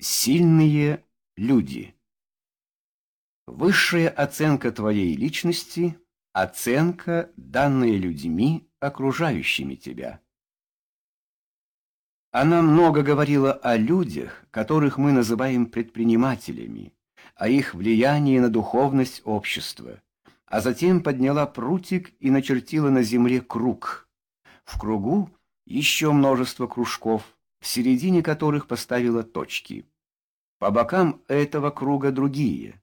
Сильные люди. Высшая оценка твоей личности – оценка, данная людьми, окружающими тебя. Она много говорила о людях, которых мы называем предпринимателями, о их влиянии на духовность общества, а затем подняла прутик и начертила на земле круг. В кругу еще множество кружков – в середине которых поставила точки. По бокам этого круга другие.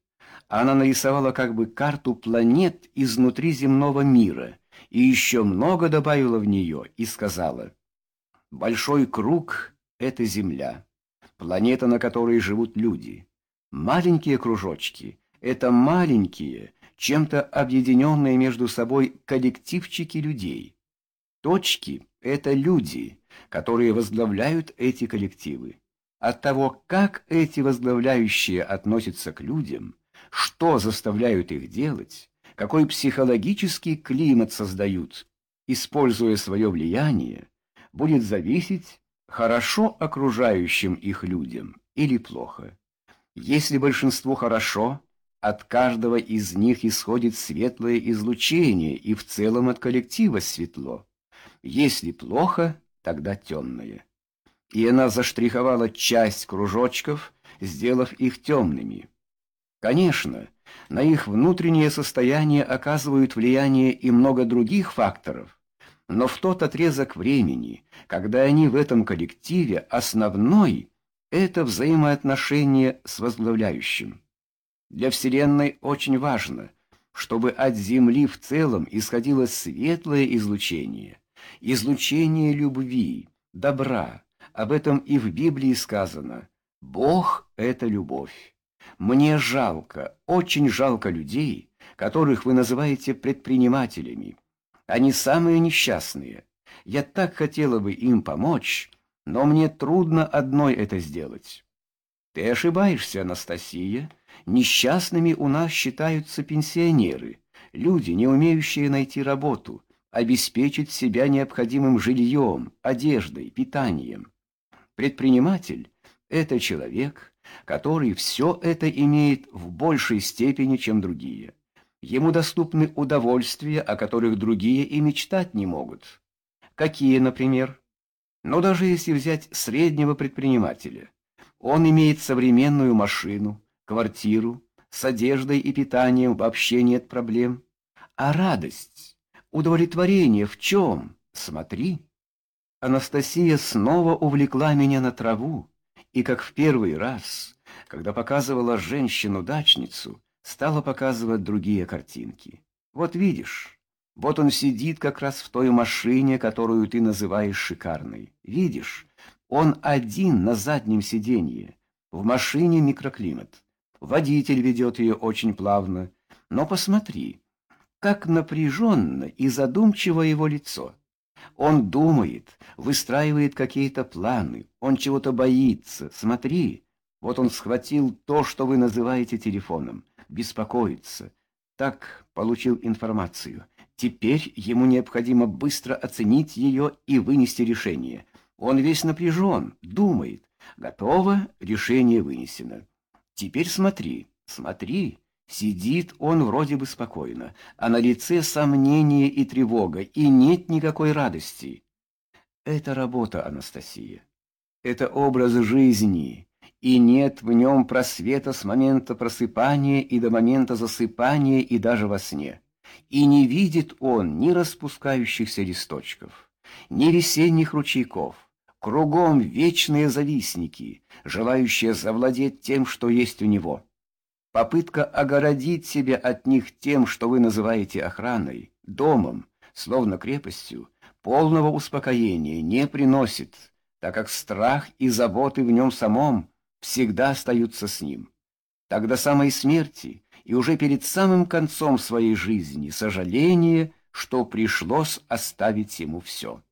Она нарисовала как бы карту планет изнутри земного мира и еще много добавила в нее и сказала, «Большой круг — это Земля, планета, на которой живут люди. Маленькие кружочки — это маленькие, чем-то объединенные между собой коллективчики людей. Точки — это люди — которые возглавляют эти коллективы. От того, как эти возглавляющие относятся к людям, что заставляют их делать, какой психологический климат создают, используя свое влияние, будет зависеть, хорошо окружающим их людям или плохо. Если большинство хорошо, от каждого из них исходит светлое излучение, и в целом от коллектива светло. Если плохо, тогда темное. И она заштриховала часть кружочков, сделав их темными. Конечно, на их внутреннее состояние оказывают влияние и много других факторов, но в тот отрезок времени, когда они в этом коллективе, основной — это взаимоотношение с возглавляющим. Для Вселенной очень важно, чтобы от Земли в целом исходило светлое излучение — излучение любви, добра. Об этом и в Библии сказано. Бог — это любовь. Мне жалко, очень жалко людей, которых вы называете предпринимателями. Они самые несчастные. Я так хотела бы им помочь, но мне трудно одной это сделать. Ты ошибаешься, Анастасия. Несчастными у нас считаются пенсионеры, люди, не умеющие найти работу, обеспечить себя необходимым жильем, одеждой, питанием. Предприниматель – это человек, который все это имеет в большей степени, чем другие. Ему доступны удовольствия, о которых другие и мечтать не могут. Какие, например? Но даже если взять среднего предпринимателя, он имеет современную машину, квартиру, с одеждой и питанием вообще нет проблем. А радость? Удовлетворение в чем? Смотри. Анастасия снова увлекла меня на траву, и как в первый раз, когда показывала женщину-дачницу, стала показывать другие картинки. Вот видишь, вот он сидит как раз в той машине, которую ты называешь шикарной. Видишь, он один на заднем сиденье. В машине микроклимат. Водитель ведет ее очень плавно. Но посмотри, как напряженно и задумчиво его лицо. Он думает, выстраивает какие-то планы, он чего-то боится. Смотри, вот он схватил то, что вы называете телефоном, беспокоится. Так получил информацию. Теперь ему необходимо быстро оценить ее и вынести решение. Он весь напряжен, думает. Готово, решение вынесено. Теперь смотри, смотри. Сидит он вроде бы спокойно, а на лице сомнение и тревога, и нет никакой радости. Это работа, Анастасия. Это образ жизни, и нет в нем просвета с момента просыпания и до момента засыпания и даже во сне. И не видит он ни распускающихся листочков, ни весенних ручейков. Кругом вечные завистники, желающие завладеть тем, что есть у него. Попытка огородить себя от них тем, что вы называете охраной, домом, словно крепостью, полного успокоения не приносит, так как страх и заботы в нем самом всегда остаются с ним. Тогда самой смерти и уже перед самым концом своей жизни сожаление, что пришлось оставить ему все.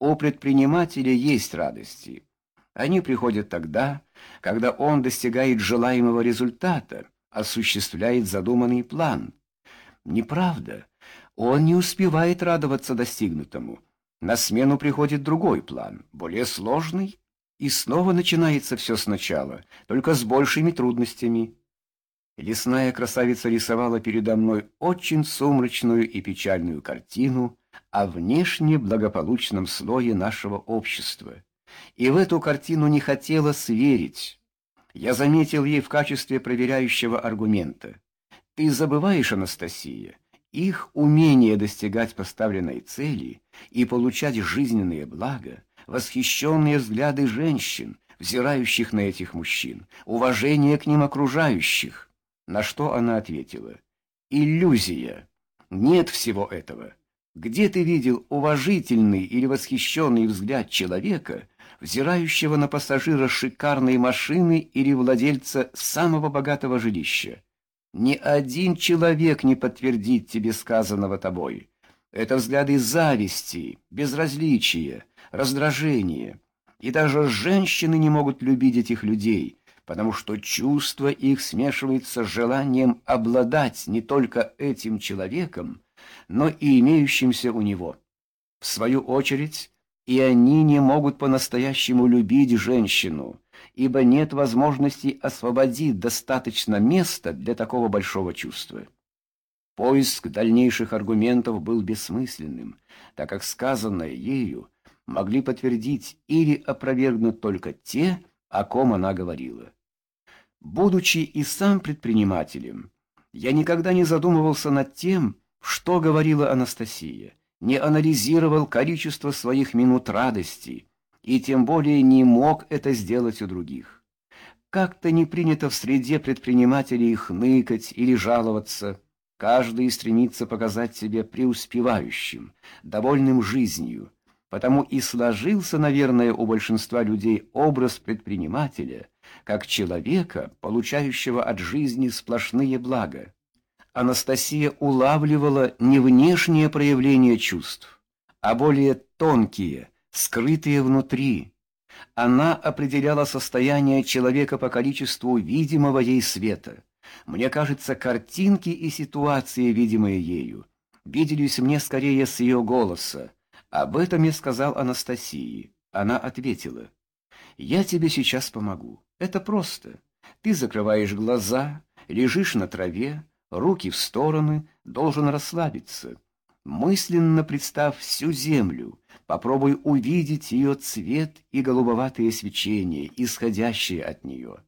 У предпринимателя есть радости. Они приходят тогда, когда он достигает желаемого результата, осуществляет задуманный план. Неправда. Он не успевает радоваться достигнутому. На смену приходит другой план, более сложный, и снова начинается все сначала, только с большими трудностями. Лесная красавица рисовала передо мной очень сумрачную и печальную картину о внешне благополучном слое нашего общества. И в эту картину не хотела сверить. Я заметил ей в качестве проверяющего аргумента. Ты забываешь, Анастасия, их умение достигать поставленной цели и получать жизненные блага, восхищенные взгляды женщин, взирающих на этих мужчин, уважение к ним окружающих. На что она ответила? Иллюзия. Нет всего этого. Где ты видел уважительный или восхищенный взгляд человека, взирающего на пассажира шикарной машины или владельца самого богатого жилища? Ни один человек не подтвердит тебе сказанного тобой. Это взгляды зависти, безразличия, раздражения. И даже женщины не могут любить этих людей, потому что чувство их смешивается с желанием обладать не только этим человеком, но и имеющимся у него. В свою очередь, и они не могут по-настоящему любить женщину, ибо нет возможности освободить достаточно места для такого большого чувства. Поиск дальнейших аргументов был бессмысленным, так как сказанное ею могли подтвердить или опровергнуть только те, о ком она говорила. Будучи и сам предпринимателем, я никогда не задумывался над тем, что говорила Анастасия, не анализировал количество своих минут радости и тем более не мог это сделать у других. Как-то не принято в среде предпринимателей хныкать или жаловаться. Каждый стремится показать себя преуспевающим, довольным жизнью. Потому и сложился, наверное, у большинства людей образ предпринимателя как человека, получающего от жизни сплошные блага. Анастасия улавливала не внешнее проявление чувств, а более тонкие, скрытые внутри. Она определяла состояние человека по количеству видимого ей света. Мне кажется, картинки и ситуации, видимые ею, виделись мне скорее с ее голоса. Об этом я сказал Анастасии. Она ответила, «Я тебе сейчас помогу. Это просто. Ты закрываешь глаза, лежишь на траве, руки в стороны, должен расслабиться. Мысленно представь всю землю, попробуй увидеть ее цвет и голубоватые свечения, исходящие от нее.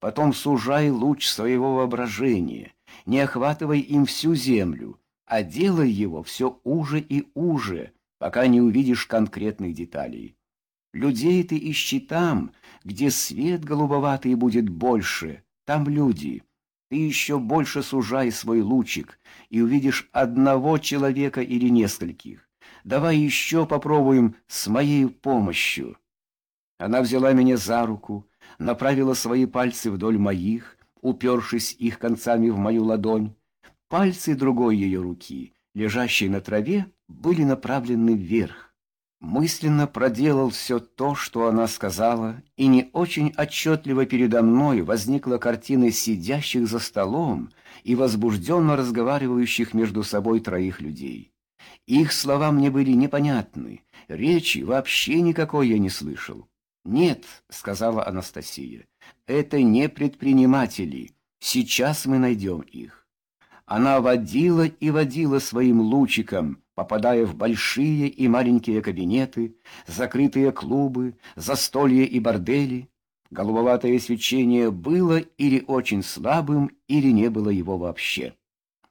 Потом сужай луч своего воображения, не охватывай им всю землю, а делай его все уже и уже, пока не увидишь конкретных деталей. Людей ты ищи там, где свет голубоватый будет больше, там люди — ты еще больше сужай свой лучик и увидишь одного человека или нескольких. Давай еще попробуем с моей помощью. Она взяла меня за руку, направила свои пальцы вдоль моих, упершись их концами в мою ладонь. Пальцы другой ее руки, лежащей на траве, были направлены вверх мысленно проделал все то, что она сказала, и не очень отчетливо передо мной возникла картина сидящих за столом и возбужденно разговаривающих между собой троих людей. Их слова мне были непонятны, речи вообще никакой я не слышал. «Нет», — сказала Анастасия, — «это не предприниматели, сейчас мы найдем их». Она водила и водила своим лучиком, попадая в большие и маленькие кабинеты, закрытые клубы, застолья и бордели. Голубоватое свечение было или очень слабым, или не было его вообще.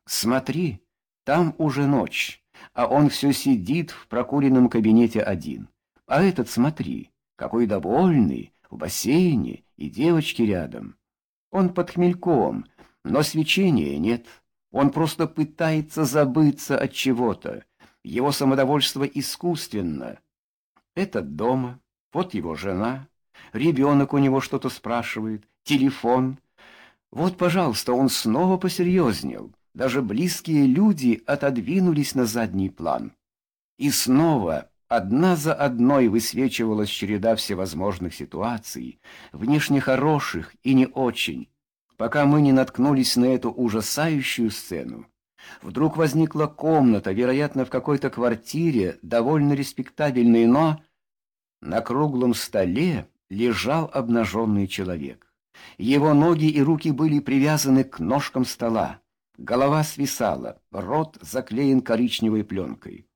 Смотри, там уже ночь, а он все сидит в прокуренном кабинете один. А этот, смотри, какой довольный, в бассейне и девочки рядом. Он под хмельком, но свечения нет. Он просто пытается забыться от чего-то, его самодовольство искусственно. Этот дома, вот его жена, ребенок у него что-то спрашивает, телефон. Вот, пожалуйста, он снова посерьезнел. Даже близкие люди отодвинулись на задний план. И снова одна за одной высвечивалась череда всевозможных ситуаций, внешне хороших и не очень, пока мы не наткнулись на эту ужасающую сцену. Вдруг возникла комната, вероятно, в какой-то квартире, довольно респектабельной, но... На круглом столе лежал обнаженный человек. Его ноги и руки были привязаны к ножкам стола. Голова свисала, рот заклеен коричневой пленкой.